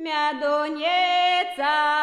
Мядонеца.